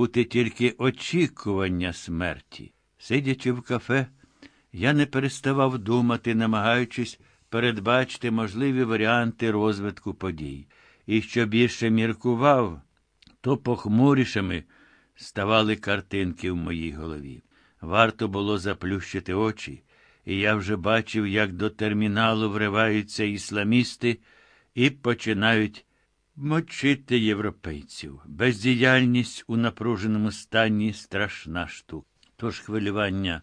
бути тільки очікування смерті. Сидячи в кафе, я не переставав думати, намагаючись передбачити можливі варіанти розвитку подій. І що більше міркував, то похмурішими ставали картинки в моїй голові. Варто було заплющити очі, і я вже бачив, як до терміналу вриваються ісламісти і починають мочити європейців. Бездіяльність у напруженому стані страшна штука. Тож хвилювання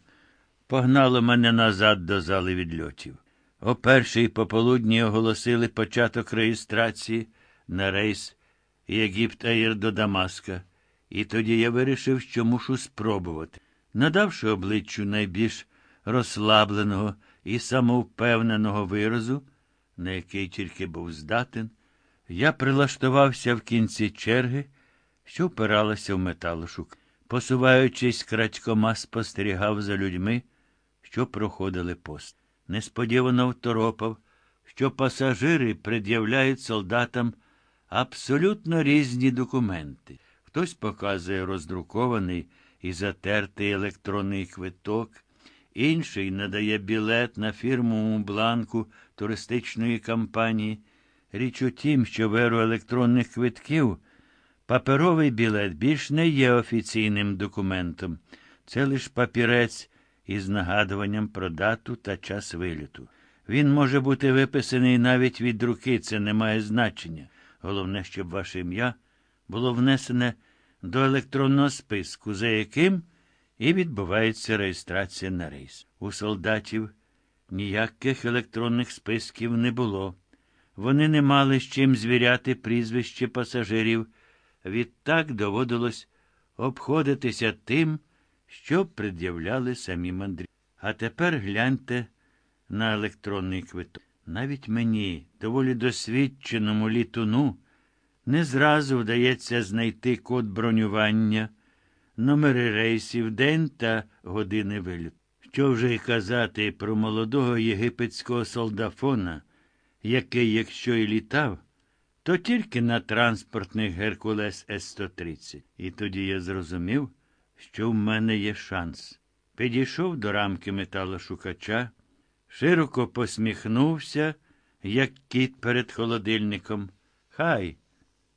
погнало мене назад до зали відльотів. О першій пополудні оголосили початок реєстрації на рейс Єгипт до Дамаска, і тоді я вирішив, що мушу спробувати. Надавши обличчю найбільш розслабленого і самовпевненого виразу, на який тільки був здатен, я прилаштувався в кінці черги, що впиралася в металошук. Посуваючись, крадькома спостерігав за людьми, що проходили пост. Несподівано второпав, що пасажири пред'являють солдатам абсолютно різні документи. Хтось показує роздрукований і затертий електронний квиток, інший надає білет на фірмовому бланку туристичної кампанії. Річ у тім, що в еру електронних квитків паперовий білет більш не є офіційним документом. Це лише папірець із нагадуванням про дату та час виліту. Він може бути виписаний навіть від руки, це не має значення. Головне, щоб ваше ім'я було внесене до електронного списку, за яким і відбувається реєстрація на рейс. У солдатів ніяких електронних списків не було. Вони не мали з чим звіряти прізвище пасажирів. Відтак доводилось обходитися тим, що пред'являли самі мандрі. А тепер гляньте на електронний квиток. Навіть мені, доволі досвідченому літуну, не зразу вдається знайти код бронювання, номери рейсів, день та години виліту. Що вже й казати про молодого єгипетського солдафона, який, якщо і літав, то тільки на транспортних Геркулес С-130. І тоді я зрозумів, що в мене є шанс. Підійшов до рамки металошукача, широко посміхнувся, як кіт перед холодильником. Хай.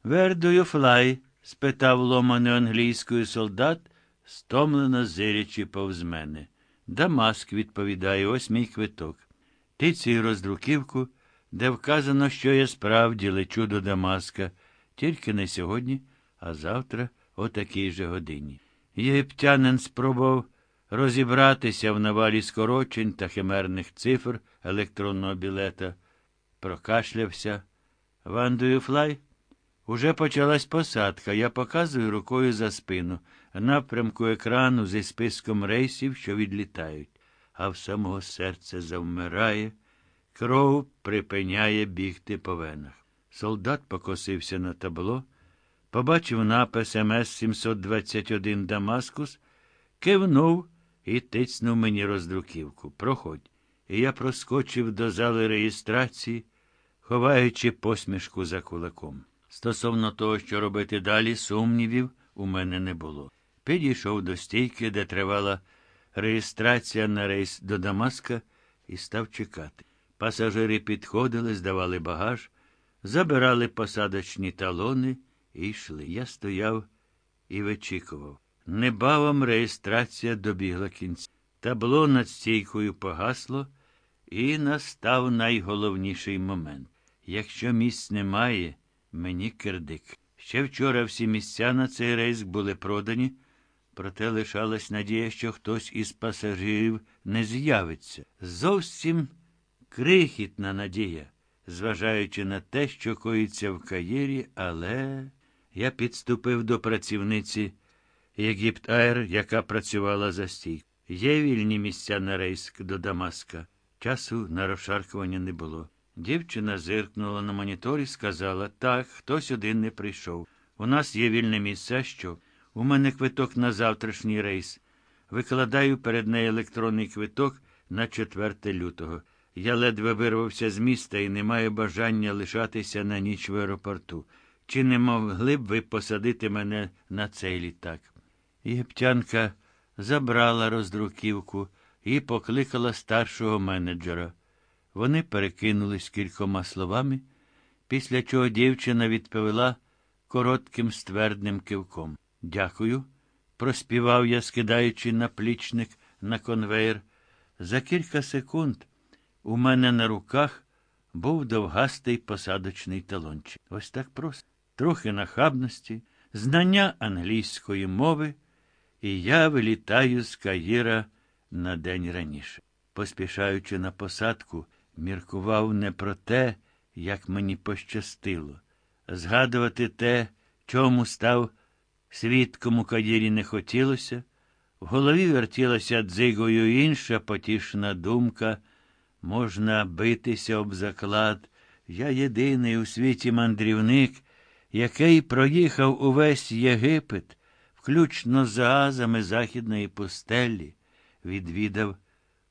Where fly? спитав ломаною англійською солдат, стомлено зирячи повз мене. Дамаск, відповідає, ось мій квиток. Ти Тицію роздруківку, де вказано, що я справді лечу до Дамаска, тільки не сьогодні, а завтра о такій же годині. Єгиптянин спробував розібратися в навалі скорочень та химерних цифр електронного білета, прокашлявся. Вандою флай? Уже почалась посадка. Я показую рукою за спину, напрямку екрану зі списком рейсів, що відлітають, а в самого серце завмирає, кров припиняє бігти по венах. Солдат покосився на табло, побачив напис МС 721 Дамаскус, кивнув і тицнув мені роздруківку. Проходь. І я проскочив до зали реєстрації, ховаючи посмішку за кулаком. Стосовно того, що робити далі, сумнівів у мене не було. Підійшов до стійки, де тривала реєстрація на рейс до Дамаска, і став чекати. Пасажири підходили, здавали багаж, забирали посадочні талони і йшли. Я стояв і вичікував. Небавом реєстрація добігла кінця. Табло над стійкою погасло, і настав найголовніший момент. Якщо місць немає, мені кирдик. Ще вчора всі місця на цей рейс були продані, проте лишалась надія, що хтось із пасажирів не з'явиться. Зовсім крихітна надія, зважаючи на те, що коїться в Каєрі, але я підступив до працівниці Єгипт-Аер, яка працювала за стійку. Є вільні місця на рейс до Дамаска. Часу на розшаркування не було. Дівчина зиркнула на монітор і сказала, так, хтось один не прийшов. У нас є вільне місце, що? У мене квиток на завтрашній рейс. Викладаю перед нею електронний квиток на 4 лютого. Я ледве вирвався з міста і не маю бажання лишатися на ніч в аеропорту. чи не могли б ви посадити мене на цей літак? Єптянка забрала роздруківку і покликала старшого менеджера. Вони перекинулись кількома словами, після чого дівчина відповіла коротким ствердним кивком. Дякую, проспівав я, скидаючи наплічник на конвейер. За кілька секунд у мене на руках був довгастий посадочний талончик. Ось так просто. Трохи нахабності, знання англійської мови, і я вилітаю з Каїра на день раніше. Поспішаючи на посадку, міркував не про те, як мені пощастило. Згадувати те, чому став свідком у Каїрі не хотілося. В голові вертілася дзигою інша потішна думка. Можна битися об заклад. Я єдиний у світі мандрівник, який проїхав увесь Єгипет, включно з азами західної пустелі, відвідав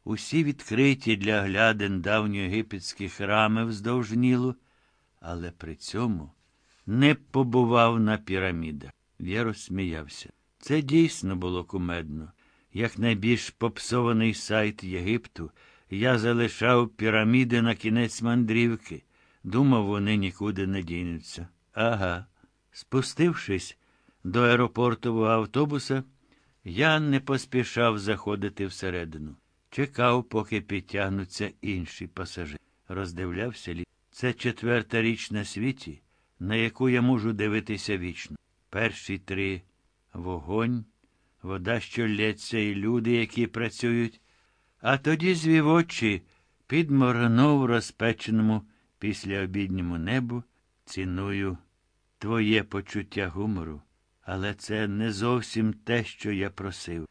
усі відкриті для глядин давньоєгипетські храми вздовж Нілу, але при цьому не побував на пірамідах. Я розсміявся. Це дійсно було кумедно. Як найбільш попсований сайт Єгипту, я залишав піраміди на кінець мандрівки. Думав, вони нікуди не дінуться. Ага. Спустившись до аеропортового автобуса, я не поспішав заходити всередину. Чекав, поки підтягнуться інші пасажири. Роздивлявся лі. Це четверта річ на світі, на яку я можу дивитися вічно. Перші три вогонь, вода, що лється, і люди, які працюють. А тоді звів очі підморгнув розпеченому післяобідньому небу, ціную твоє почуття гумору, але це не зовсім те, що я просив.